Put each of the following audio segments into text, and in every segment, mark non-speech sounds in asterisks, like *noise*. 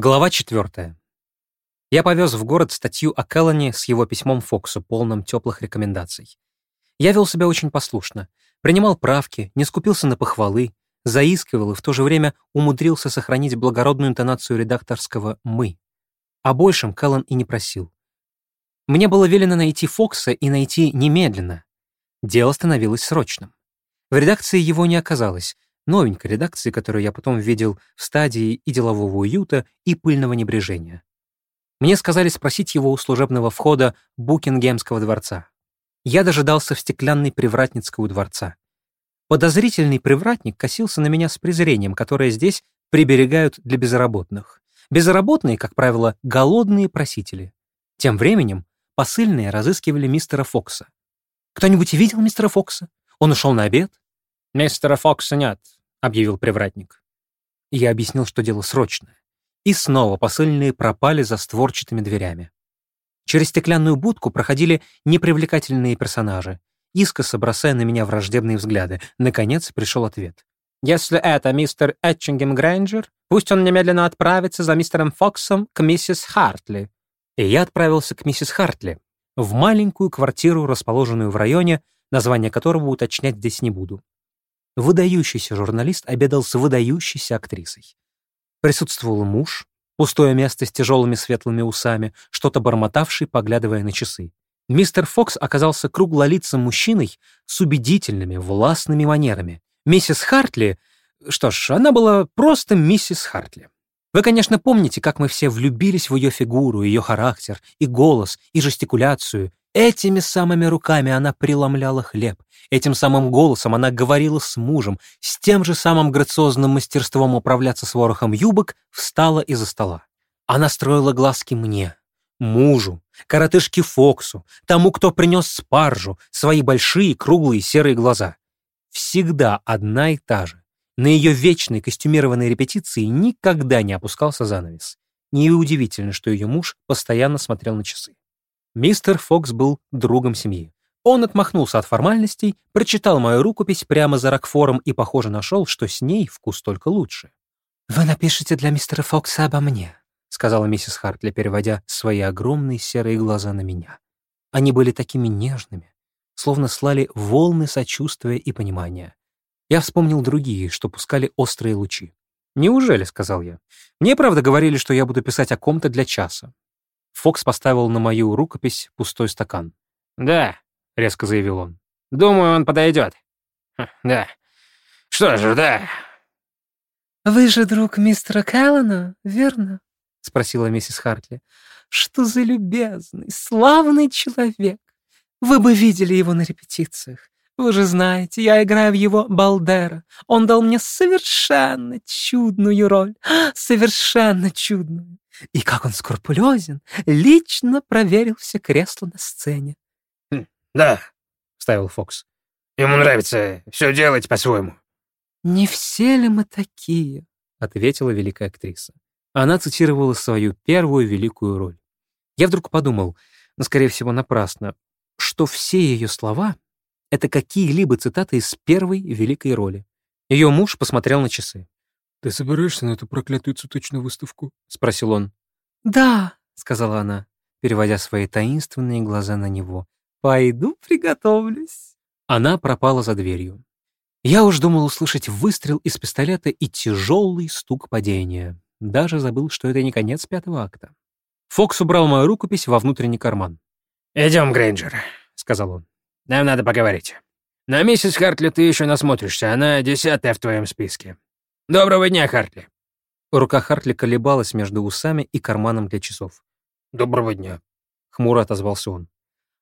Глава 4. Я повез в город статью о Келлане с его письмом Фоксу, полным теплых рекомендаций. Я вел себя очень послушно, принимал правки, не скупился на похвалы, заискивал и в то же время умудрился сохранить благородную интонацию редакторского «мы». О большем Келлан и не просил. Мне было велено найти Фокса и найти немедленно. Дело становилось срочным. В редакции его не оказалось, новенькой редакции, которую я потом видел в стадии и делового уюта, и пыльного небрежения. Мне сказали спросить его у служебного входа Букингемского дворца. Я дожидался в стеклянной привратницкого дворца. Подозрительный привратник косился на меня с презрением, которое здесь приберегают для безработных. Безработные, как правило, голодные просители. Тем временем посыльные разыскивали мистера Фокса. «Кто-нибудь видел мистера Фокса? Он ушел на обед?» «Мистера Фокса нет», — объявил привратник. Я объяснил, что дело срочное. И снова посыльные пропали за створчатыми дверями. Через стеклянную будку проходили непривлекательные персонажи, искоса бросая на меня враждебные взгляды. Наконец пришел ответ. «Если это мистер Этчингем Грейнджер, пусть он немедленно отправится за мистером Фоксом к миссис Хартли». И я отправился к миссис Хартли, в маленькую квартиру, расположенную в районе, название которого уточнять здесь не буду выдающийся журналист обедал с выдающейся актрисой. Присутствовал муж, пустое место с тяжелыми светлыми усами, что-то бормотавший, поглядывая на часы. Мистер Фокс оказался круглолицым мужчиной с убедительными, властными манерами. Миссис Хартли... Что ж, она была просто миссис Хартли. Вы, конечно, помните, как мы все влюбились в ее фигуру, ее характер, и голос, и жестикуляцию, Этими самыми руками она преломляла хлеб, этим самым голосом она говорила с мужем, с тем же самым грациозным мастерством управляться с ворохом юбок встала из-за стола. Она строила глазки мне, мужу, коротышке Фоксу, тому, кто принес спаржу, свои большие круглые серые глаза. Всегда одна и та же. На ее вечной костюмированной репетиции никогда не опускался занавес. Неудивительно, что ее муж постоянно смотрел на часы. Мистер Фокс был другом семьи. Он отмахнулся от формальностей, прочитал мою рукопись прямо за Рокфором и, похоже, нашел, что с ней вкус только лучше. «Вы напишите для мистера Фокса обо мне», — сказала миссис Хартли, переводя свои огромные серые глаза на меня. Они были такими нежными, словно слали волны сочувствия и понимания. Я вспомнил другие, что пускали острые лучи. «Неужели?» — сказал я. «Мне, правда, говорили, что я буду писать о ком-то для часа. Фокс поставил на мою рукопись пустой стакан. «Да», — резко заявил он. «Думаю, он подойдет. Да. Что же, да». «Вы же друг мистера Каллана, верно?» — спросила миссис Хартли. «Что за любезный, славный человек! Вы бы видели его на репетициях. Вы же знаете, я играю в его Балдера. Он дал мне совершенно чудную роль. *gasps* Совершенно чудную. И как он скрупулезен, лично проверил все кресла на сцене. Хм, «Да», — вставил Фокс. «Ему нравится все делать по-своему». «Не все ли мы такие?» — ответила великая актриса. Она цитировала свою первую великую роль. Я вдруг подумал, но, скорее всего, напрасно, что все ее слова — это какие-либо цитаты из первой великой роли. Ее муж посмотрел на часы. «Ты собираешься на эту проклятую цветочную выставку?» — спросил он. «Да», — сказала она, переводя свои таинственные глаза на него. «Пойду приготовлюсь». Она пропала за дверью. Я уж думал услышать выстрел из пистолета и тяжелый стук падения. Даже забыл, что это не конец пятого акта. Фокс убрал мою рукопись во внутренний карман. «Идем, Грейнджер», — сказал он. «Нам надо поговорить. На миссис Хартли ты еще насмотришься, она десятая в твоем списке. «Доброго дня, Хартли!» Рука Хартли колебалась между усами и карманом для часов. «Доброго дня!» — хмуро отозвался он.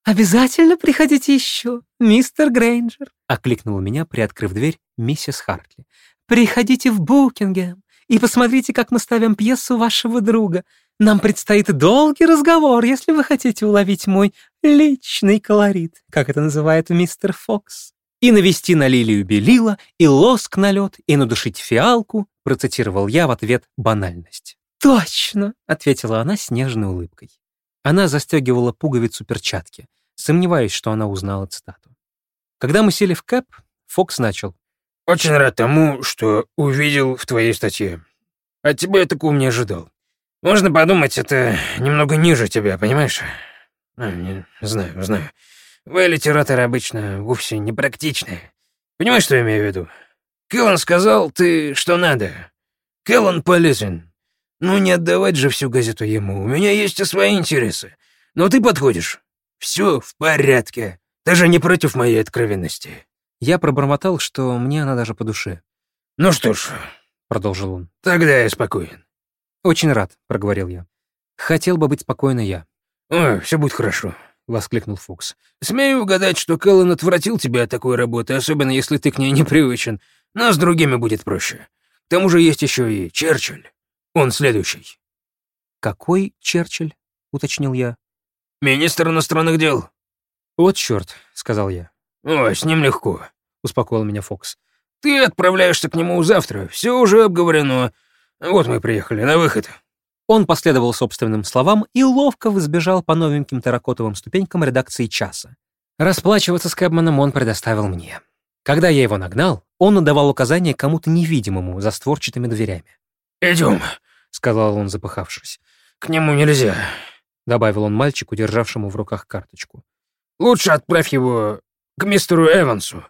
«Обязательно приходите еще, мистер Грейнджер!» — окликнула меня, приоткрыв дверь, миссис Хартли. «Приходите в Букингем и посмотрите, как мы ставим пьесу вашего друга. Нам предстоит долгий разговор, если вы хотите уловить мой личный колорит, как это называет мистер Фокс» и навести на лилию белила, и лоск на лед, и надушить фиалку, процитировал я в ответ банальность. «Точно!» — ответила она с нежной улыбкой. Она застегивала пуговицу перчатки, сомневаясь, что она узнала цитату. Когда мы сели в кэп, Фокс начал. «Очень рад тому, что увидел в твоей статье. От тебя я такого не ожидал. Можно подумать, это немного ниже тебя, понимаешь? А, не, знаю, знаю. Вы, литераторы, обычно вовсе не практичны. Понимаешь, что я имею в виду? Кэллан сказал, ты что надо. Кэллан полезен. Ну, не отдавать же всю газету ему. У меня есть и свои интересы. Но ты подходишь. Все в порядке. Даже не против моей откровенности. Я пробормотал, что мне она даже по душе. Ну что ж, — продолжил он. Тогда я спокоен. Очень рад, — проговорил я. Хотел бы быть спокойно я. Ой, все будет хорошо. — воскликнул Фокс. «Смею угадать, что Кэллен отвратил тебя от такой работы, особенно если ты к ней не привычен. Но с другими будет проще. К тому же есть еще и Черчилль. Он следующий». «Какой Черчилль?» — уточнил я. «Министр иностранных дел». «Вот черт», — сказал я. «Ой, с ним легко», — успокоил меня Фокс. «Ты отправляешься к нему завтра. Все уже обговорено. Вот мы приехали, на выход». Он последовал собственным словам и ловко взбежал по новеньким терракотовым ступенькам редакции «Часа». Расплачиваться с Кэбманом он предоставил мне. Когда я его нагнал, он отдавал указания кому-то невидимому за створчатыми дверями. «Идем», — сказал он, запыхавшись. «К нему нельзя», — добавил он мальчику, державшему в руках карточку. «Лучше отправь его к мистеру Эвансу.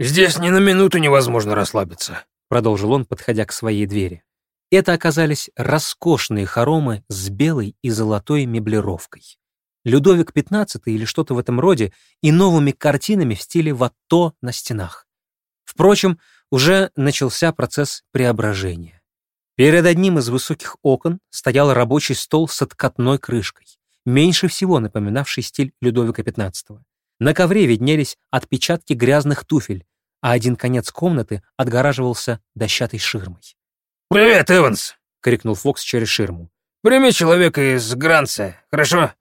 Здесь ни на минуту невозможно расслабиться», — продолжил он, подходя к своей двери. Это оказались роскошные хоромы с белой и золотой меблировкой. Людовик XV или что-то в этом роде и новыми картинами в стиле ватто на стенах. Впрочем, уже начался процесс преображения. Перед одним из высоких окон стоял рабочий стол с откатной крышкой, меньше всего напоминавший стиль Людовика XV. На ковре виднелись отпечатки грязных туфель, а один конец комнаты отгораживался дощатой ширмой. «Привет, Эванс!» — крикнул Фокс через ширму. «Прими человека из Гранца, хорошо?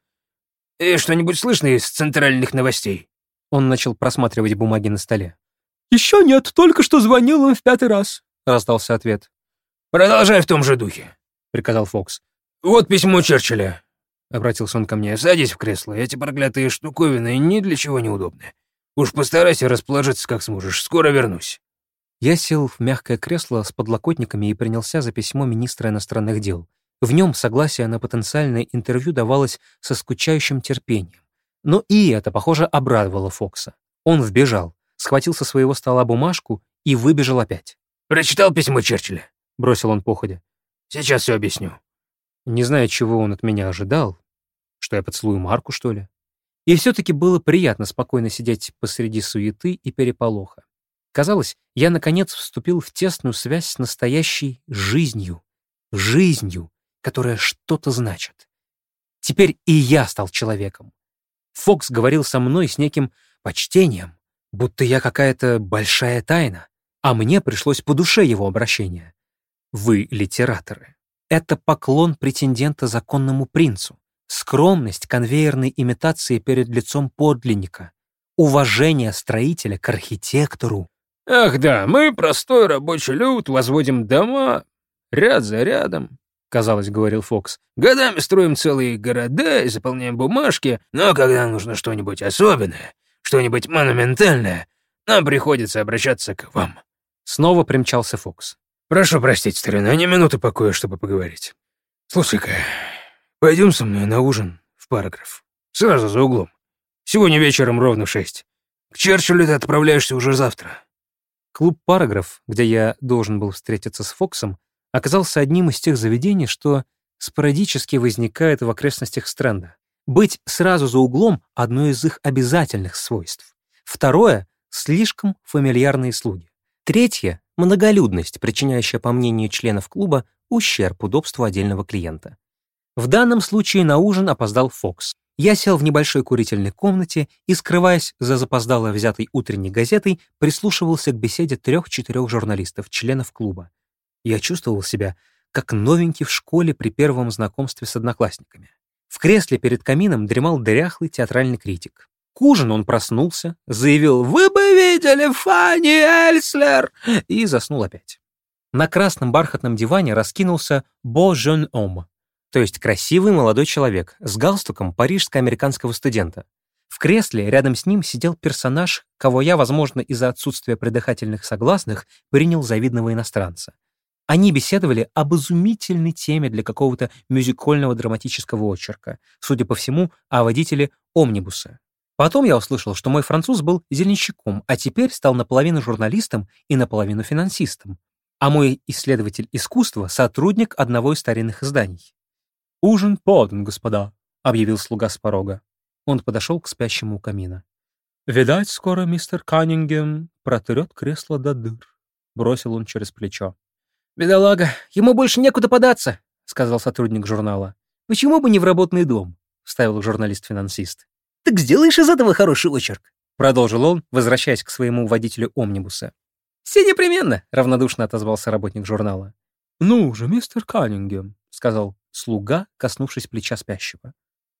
И что-нибудь слышно из центральных новостей?» Он начал просматривать бумаги на столе. «Еще нет, только что звонил им в пятый раз», — раздался ответ. «Продолжай в том же духе», — приказал Фокс. «Вот письмо Черчилля», — обратился он ко мне. «Садись в кресло, эти проклятые штуковины ни для чего не удобны. Уж постарайся расположиться как сможешь, скоро вернусь». Я сел в мягкое кресло с подлокотниками и принялся за письмо министра иностранных дел. В нем согласие на потенциальное интервью давалось со скучающим терпением. Но и это, похоже, обрадовало Фокса. Он вбежал, схватил со своего стола бумажку и выбежал опять. «Прочитал письмо Черчилля?» — бросил он походя. «Сейчас все объясню». Не знаю, чего он от меня ожидал. Что я поцелую Марку, что ли? И все-таки было приятно спокойно сидеть посреди суеты и переполоха. Казалось, я, наконец, вступил в тесную связь с настоящей жизнью. Жизнью, которая что-то значит. Теперь и я стал человеком. Фокс говорил со мной с неким почтением, будто я какая-то большая тайна, а мне пришлось по душе его обращение. Вы литераторы. Это поклон претендента законному принцу, скромность конвейерной имитации перед лицом подлинника, уважение строителя к архитектору, «Ах да, мы, простой рабочий люд, возводим дома ряд за рядом», — казалось, говорил Фокс. «Годами строим целые города и заполняем бумажки, но когда нужно что-нибудь особенное, что-нибудь монументальное, нам приходится обращаться к вам». Снова примчался Фокс. «Прошу простить, старина, не минуты покоя, чтобы поговорить. Слушай-ка, пойдем со мной на ужин в параграф. Сразу за углом. Сегодня вечером ровно в шесть. К Черчиллю ты отправляешься уже завтра. Клуб «Параграф», где я должен был встретиться с Фоксом, оказался одним из тех заведений, что спорадически возникает в окрестностях Стрэнда. Быть сразу за углом — одно из их обязательных свойств. Второе — слишком фамильярные слуги. Третье — многолюдность, причиняющая, по мнению членов клуба, ущерб удобству отдельного клиента. В данном случае на ужин опоздал Фокс. Я сел в небольшой курительной комнате и, скрываясь за запоздало взятой утренней газетой, прислушивался к беседе трех-четырех журналистов, членов клуба. Я чувствовал себя как новенький в школе при первом знакомстве с одноклассниками. В кресле перед камином дремал дряхлый театральный критик. К ужину он проснулся, заявил «Вы бы видели Фанни Эльслер!» и заснул опять. На красном бархатном диване раскинулся «Бо жен ом», то есть красивый молодой человек с галстуком парижско-американского студента. В кресле рядом с ним сидел персонаж, кого я, возможно, из-за отсутствия предыхательных согласных, принял за видного иностранца. Они беседовали об изумительной теме для какого-то мюзикольного драматического очерка, судя по всему, о водителе омнибуса. Потом я услышал, что мой француз был зеленщиком, а теперь стал наполовину журналистом и наполовину финансистом, а мой исследователь искусства — сотрудник одного из старинных изданий. «Ужин подан, господа», — объявил слуга с порога. Он подошел к спящему у камина. «Видать, скоро мистер Каннингем протрет кресло до дыр», — бросил он через плечо. «Бедолага, ему больше некуда податься», — сказал сотрудник журнала. «Почему бы не в работный дом?» — вставил журналист-финансист. «Так сделаешь из этого хороший очерк», — продолжил он, возвращаясь к своему водителю омнибуса. «Все непременно», — равнодушно отозвался работник журнала. «Ну же, мистер Каннингем», — сказал слуга, коснувшись плеча спящего.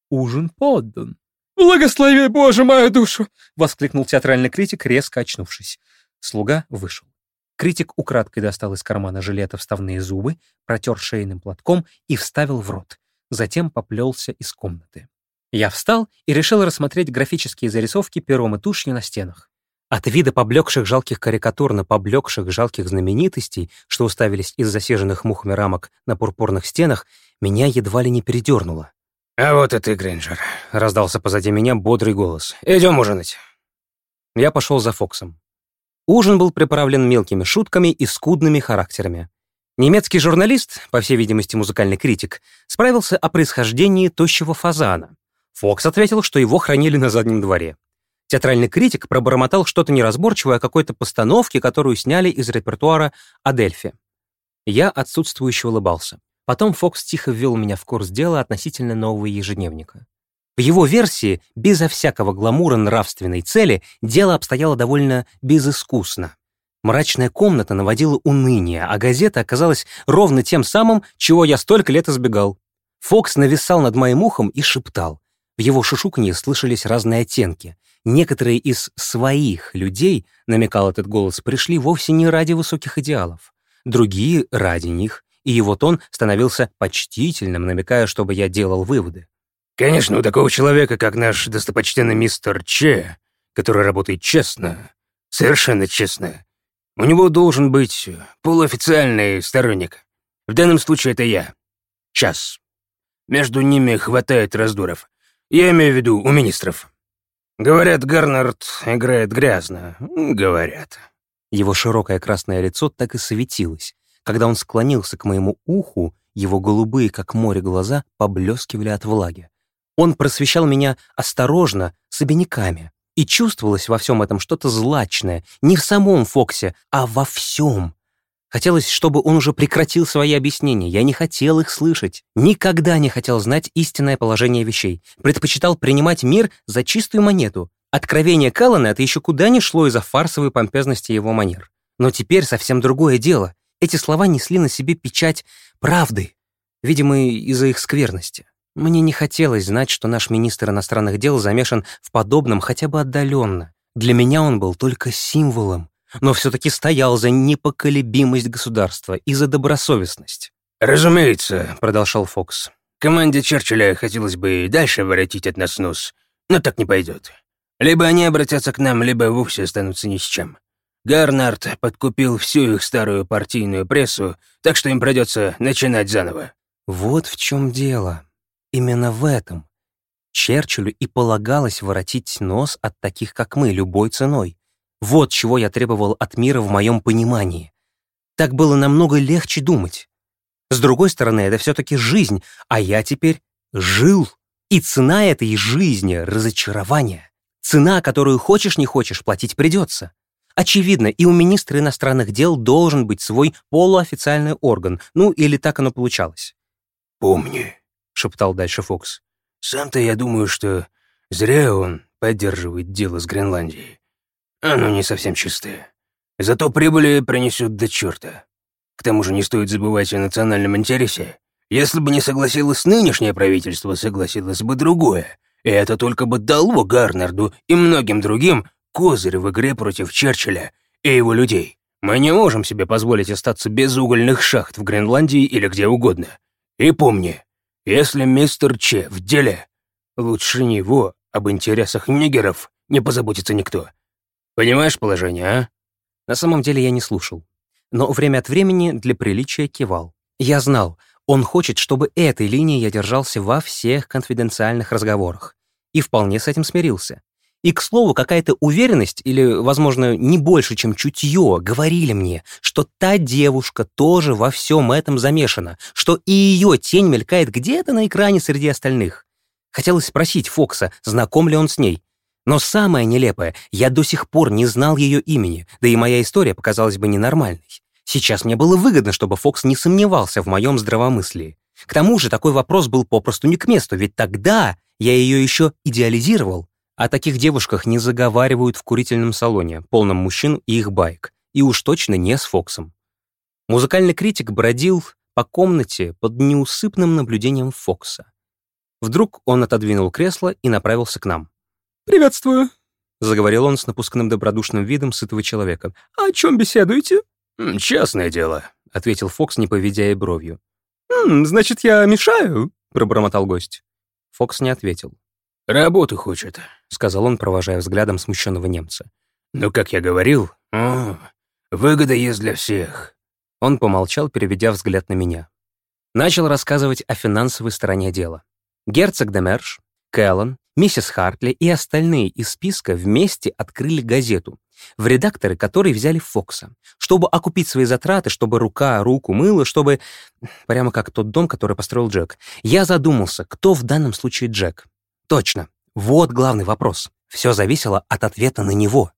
«Ужин поддан». «Благослови, Боже, мою душу!» — воскликнул театральный критик, резко очнувшись. Слуга вышел. Критик украдкой достал из кармана жилета вставные зубы, протер шейным платком и вставил в рот. Затем поплелся из комнаты. Я встал и решил рассмотреть графические зарисовки пером и тушью на стенах. От вида поблекших жалких карикатур на поблекших жалких знаменитостей, что уставились из засиженных мухами рамок на пурпурных стенах, меня едва ли не передернуло. «А вот и ты, Грейнджер», — раздался позади меня бодрый голос. «Идем ужинать». Я пошел за Фоксом. Ужин был приправлен мелкими шутками и скудными характерами. Немецкий журналист, по всей видимости музыкальный критик, справился о происхождении тощего фазана. Фокс ответил, что его хранили на заднем дворе. Театральный критик пробормотал что-то неразборчивое о какой-то постановке, которую сняли из репертуара «Адельфи». Я отсутствующе улыбался. Потом Фокс тихо ввел меня в курс дела относительно нового ежедневника. В его версии, безо всякого гламура нравственной цели, дело обстояло довольно безыскусно. Мрачная комната наводила уныние, а газета оказалась ровно тем самым, чего я столько лет избегал. Фокс нависал над моим ухом и шептал. В его шушуканье слышались разные оттенки. Некоторые из «своих» людей, намекал этот голос, пришли вовсе не ради высоких идеалов. Другие — ради них и его тон становился почтительным, намекая, чтобы я делал выводы. «Конечно, у такого человека, как наш достопочтенный мистер Че, который работает честно, совершенно честно, у него должен быть полуофициальный сторонник. В данном случае это я. Час. Между ними хватает раздоров. Я имею в виду у министров. Говорят, Гарнард играет грязно. Говорят». Его широкое красное лицо так и светилось, когда он склонился к моему уху, его голубые, как море, глаза поблескивали от влаги. Он просвещал меня осторожно, с обиняками. И чувствовалось во всем этом что-то злачное, не в самом Фоксе, а во всем. Хотелось, чтобы он уже прекратил свои объяснения. Я не хотел их слышать. Никогда не хотел знать истинное положение вещей. Предпочитал принимать мир за чистую монету. Откровение Каллана — это еще куда ни шло из-за фарсовой помпезности его манер. Но теперь совсем другое дело. Эти слова несли на себе печать правды, видимо, из-за их скверности. Мне не хотелось знать, что наш министр иностранных дел замешан в подобном хотя бы отдаленно. Для меня он был только символом, но все-таки стоял за непоколебимость государства и за добросовестность. «Разумеется», — продолжал Фокс, «команде Черчилля хотелось бы и дальше воротить от нас нос, но так не пойдет. Либо они обратятся к нам, либо вовсе останутся ни с чем. Гарнард подкупил всю их старую партийную прессу, так что им придется начинать заново. Вот в чем дело. Именно в этом. Черчиллю и полагалось воротить нос от таких, как мы, любой ценой. Вот чего я требовал от мира в моем понимании. Так было намного легче думать. С другой стороны, это все-таки жизнь, а я теперь жил. И цена этой жизни — разочарование. Цена, которую хочешь не хочешь, платить придется. Очевидно, и у министра иностранных дел должен быть свой полуофициальный орган, ну или так оно получалось. «Помни», — шептал дальше Фокс, — «сам-то я думаю, что зря он поддерживает дело с Гренландией. Оно не совсем чистое. Зато прибыли принесет до черта. К тому же не стоит забывать о национальном интересе. Если бы не согласилось нынешнее правительство, согласилось бы другое. И это только бы дало Гарнарду и многим другим козырь в игре против Черчилля и его людей. Мы не можем себе позволить остаться без угольных шахт в Гренландии или где угодно. И помни, если мистер Че в деле, лучше него об интересах нигеров не позаботится никто. Понимаешь положение, а? На самом деле я не слушал. но время от времени для приличия кивал. Я знал, он хочет, чтобы этой линии я держался во всех конфиденциальных разговорах. И вполне с этим смирился. И, к слову, какая-то уверенность, или, возможно, не больше, чем чутье, говорили мне, что та девушка тоже во всем этом замешана, что и ее тень мелькает где-то на экране среди остальных. Хотелось спросить Фокса, знаком ли он с ней. Но самое нелепое, я до сих пор не знал ее имени, да и моя история показалась бы ненормальной. Сейчас мне было выгодно, чтобы Фокс не сомневался в моем здравомыслии. К тому же такой вопрос был попросту не к месту, ведь тогда я ее еще идеализировал. О таких девушках не заговаривают в курительном салоне, полном мужчин и их байк, и уж точно не с Фоксом. Музыкальный критик бродил по комнате под неусыпным наблюдением Фокса. Вдруг он отодвинул кресло и направился к нам. «Приветствую», — заговорил он с напускным добродушным видом сытого человека. «О чем беседуете?» «Частное дело», — ответил Фокс, не поведя и бровью. «Значит, я мешаю?» — пробормотал гость. Фокс не ответил. «Работу хочет», — сказал он, провожая взглядом смущенного немца. «Но, как я говорил, о, выгода есть для всех». Он помолчал, переведя взгляд на меня. Начал рассказывать о финансовой стороне дела. Герцог де Мерш, Кэллон, миссис Хартли и остальные из списка вместе открыли газету, в редакторы которой взяли Фокса, чтобы окупить свои затраты, чтобы рука руку мыла, чтобы... Прямо как тот дом, который построил Джек. Я задумался, кто в данном случае Джек. Точно, вот главный вопрос. Все зависело от ответа на него.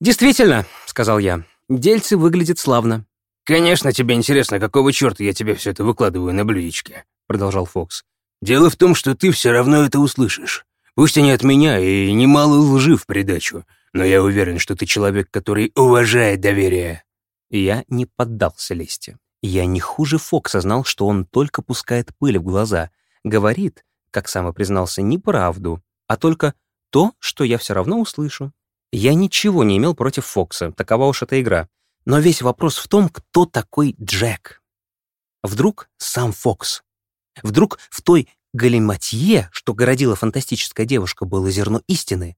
«Действительно», — сказал я, — «дельцы выглядят славно». «Конечно, тебе интересно, какого черта я тебе все это выкладываю на блюдечке», — продолжал Фокс. «Дело в том, что ты все равно это услышишь. Пусть и не от меня, и немало лжи в придачу, но я уверен, что ты человек, который уважает доверие». Я не поддался лести. Я не хуже Фокса знал, что он только пускает пыль в глаза. Говорит, как сам и признался, неправду, а только то, что я все равно услышу. Я ничего не имел против Фокса, такова уж эта игра. Но весь вопрос в том, кто такой Джек. Вдруг сам Фокс. Вдруг в той галиматье, что городила фантастическая девушка, было зерно истины.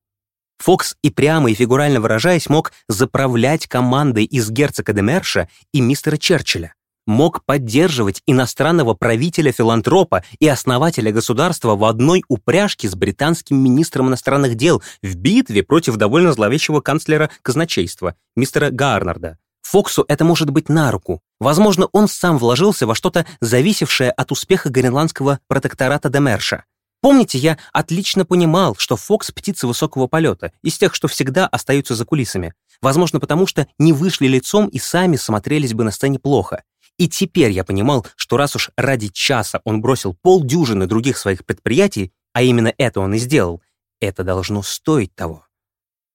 Фокс и прямо и фигурально выражаясь мог заправлять командой из герцога де Мерша и мистера Черчилля, мог поддерживать иностранного правителя-филантропа и основателя государства в одной упряжке с британским министром иностранных дел в битве против довольно зловещего канцлера казначейства, мистера Гарнарда. Фоксу это может быть на руку. Возможно, он сам вложился во что-то зависевшее от успеха гренландского протектората Демерша. Помните, я отлично понимал, что Фокс — птица высокого полета, из тех, что всегда остаются за кулисами. Возможно, потому что не вышли лицом и сами смотрелись бы на сцене плохо. И теперь я понимал, что раз уж ради часа он бросил полдюжины других своих предприятий, а именно это он и сделал, это должно стоить того.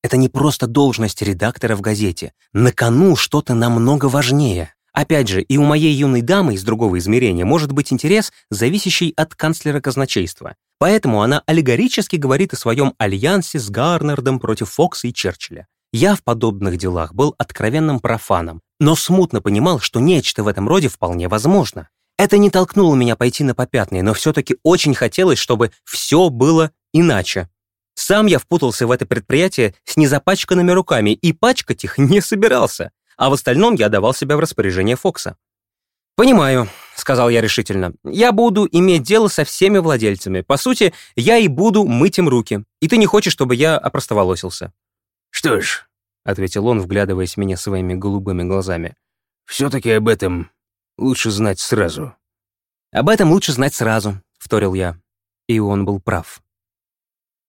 Это не просто должность редактора в газете. На кону что-то намного важнее. Опять же, и у моей юной дамы из другого измерения может быть интерес, зависящий от канцлера казначейства. Поэтому она аллегорически говорит о своем альянсе с Гарнардом против Фокса и Черчилля. Я в подобных делах был откровенным профаном, но смутно понимал, что нечто в этом роде вполне возможно. Это не толкнуло меня пойти на попятные, но все-таки очень хотелось, чтобы все было иначе. Сам я впутался в это предприятие с незапачканными руками и пачкать их не собирался, а в остальном я давал себя в распоряжение Фокса. «Понимаю», — сказал я решительно. «Я буду иметь дело со всеми владельцами. По сути, я и буду мыть им руки. И ты не хочешь, чтобы я опростоволосился». «Что ж», — ответил он, вглядываясь в меня своими голубыми глазами, «все-таки об этом лучше знать сразу». «Об этом лучше знать сразу», — вторил я. И он был прав.